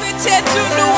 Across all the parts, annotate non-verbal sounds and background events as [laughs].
pitié de nous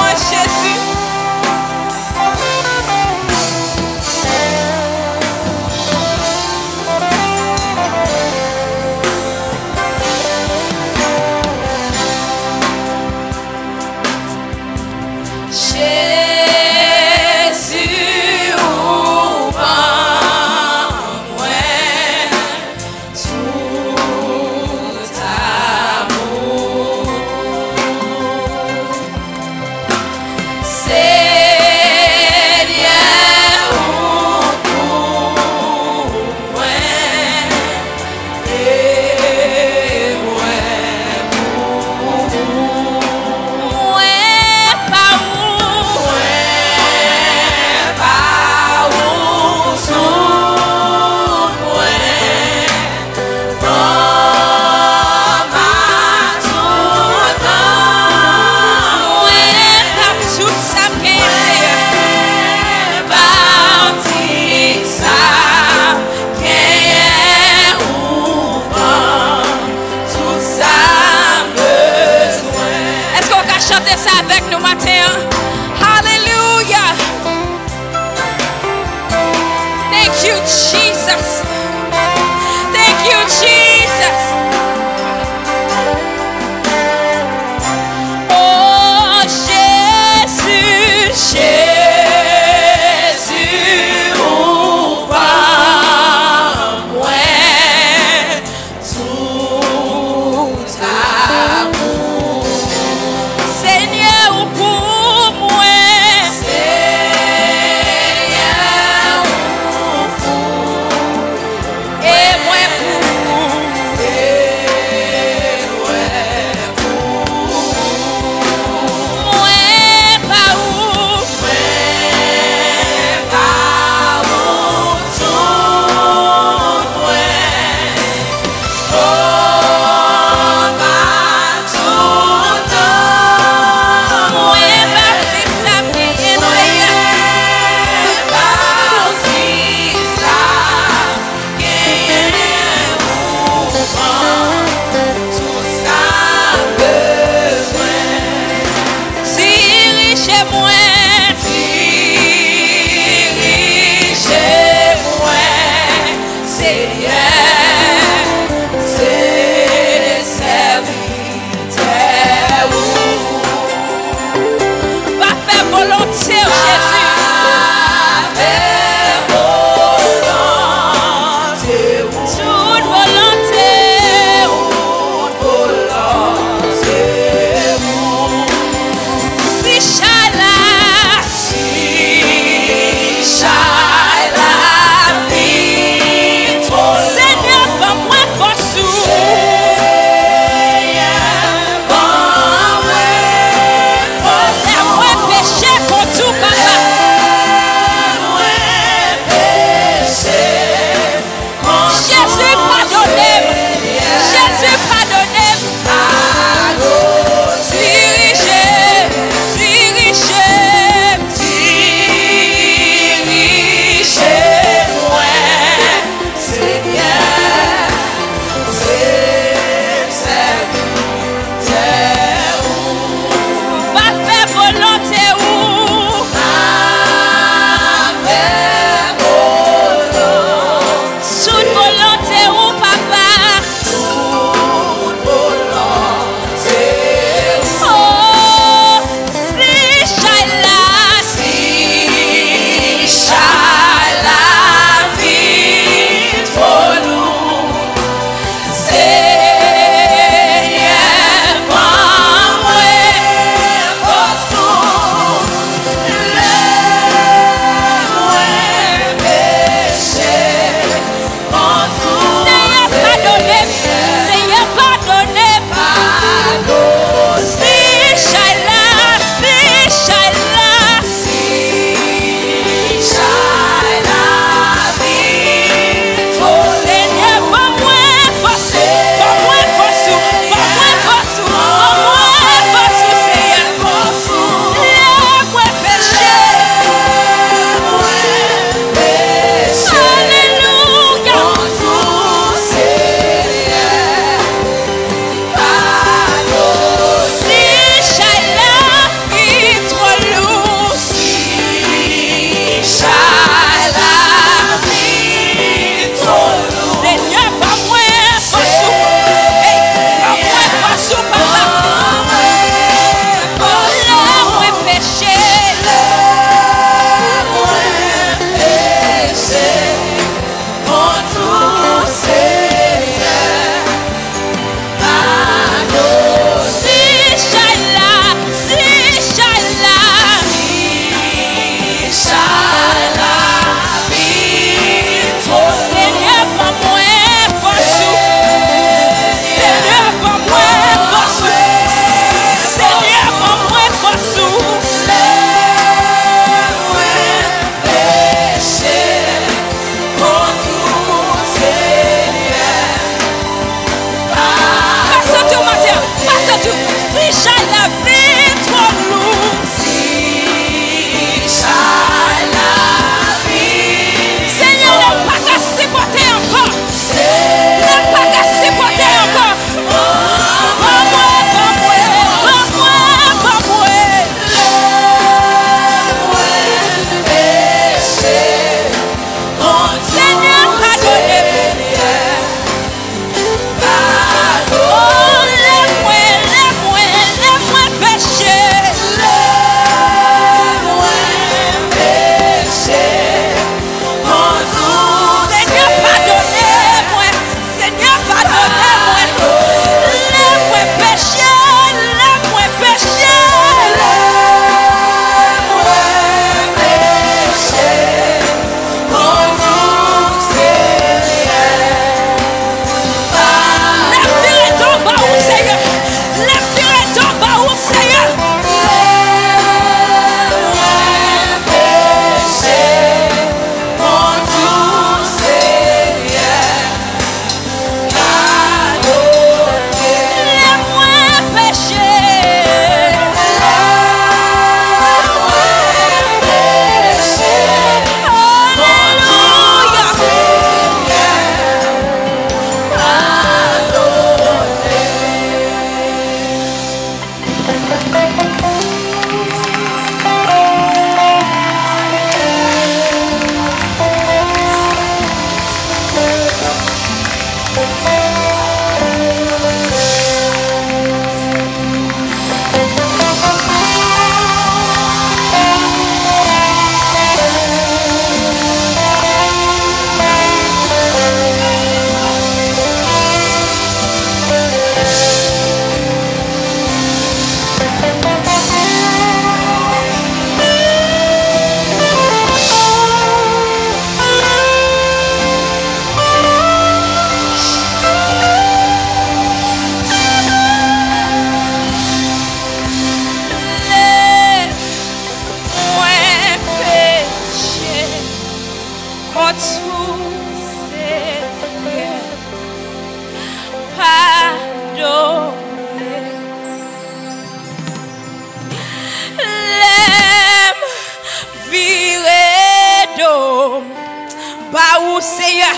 amour, Seigneur.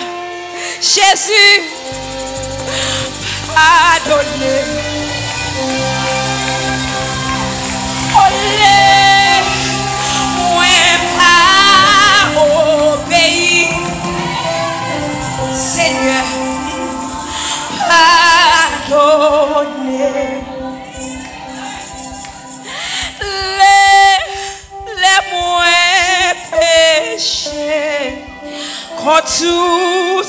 Jésus, pardonnez-moi. Contre tout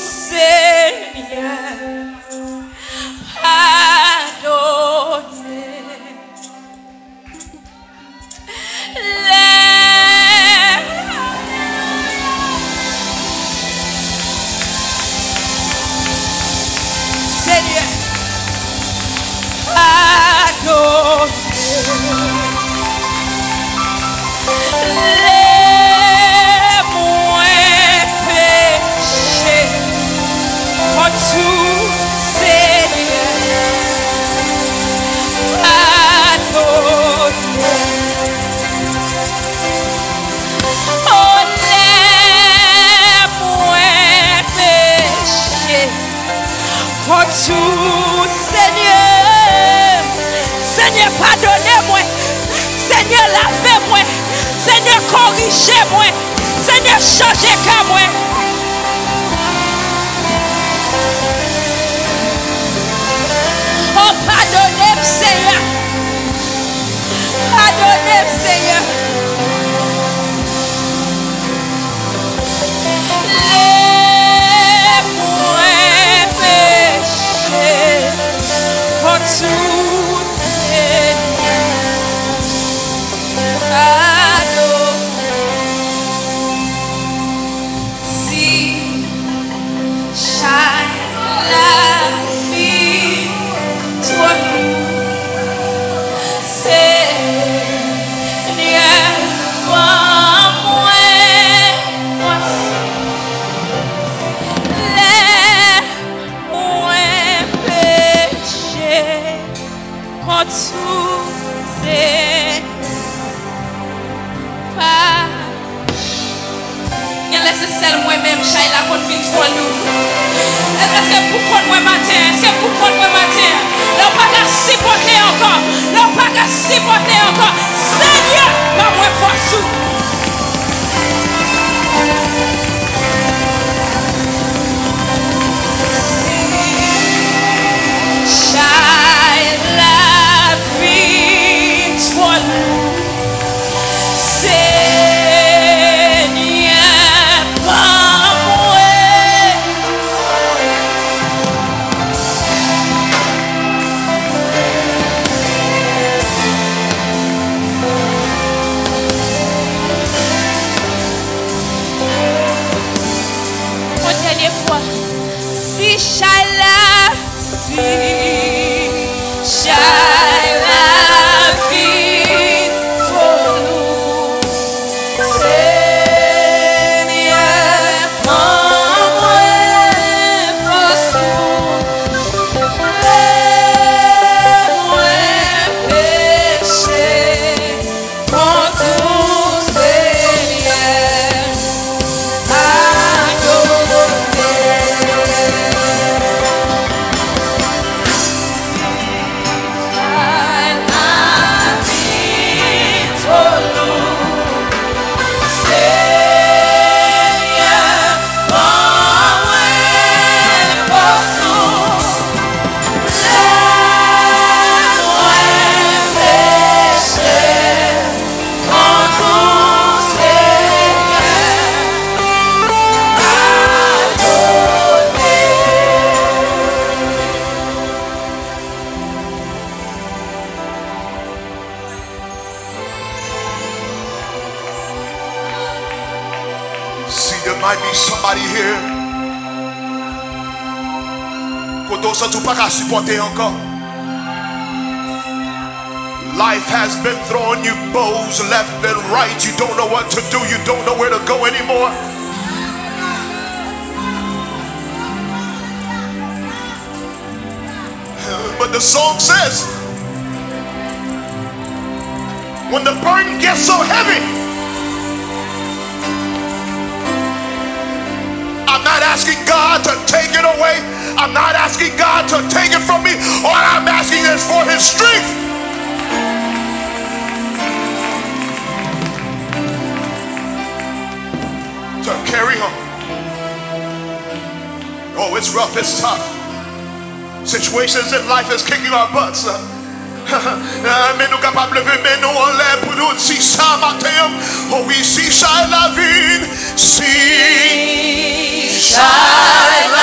Seigneur, chanje ka mwen. Oh, pardonne m Seigneur. Pardonne m Seigneur. pou kon mwen maten, se pou kon mwen maten. Lè ou pa ka sipote ankon, lè ou pa ka sipote ankon. Seigneur, mwen mwen fosou. Might be somebody here. Those qui pas qu'à supporter encore. Life has been throwing you bows left and right. You don't know what to do. You don't know where to go anymore. But the song says, when the burden gets so heavy, asking God to take it away. I'm not asking God to take it from me. All I'm asking is for his strength. To carry on. Oh, it's rough, it's tough. Situations in life is kicking our butts. mais [laughs] Mè nou kapab leve mè nou an lè pou nou si sa matem Oh oui si sa e la vin Si sa e la vin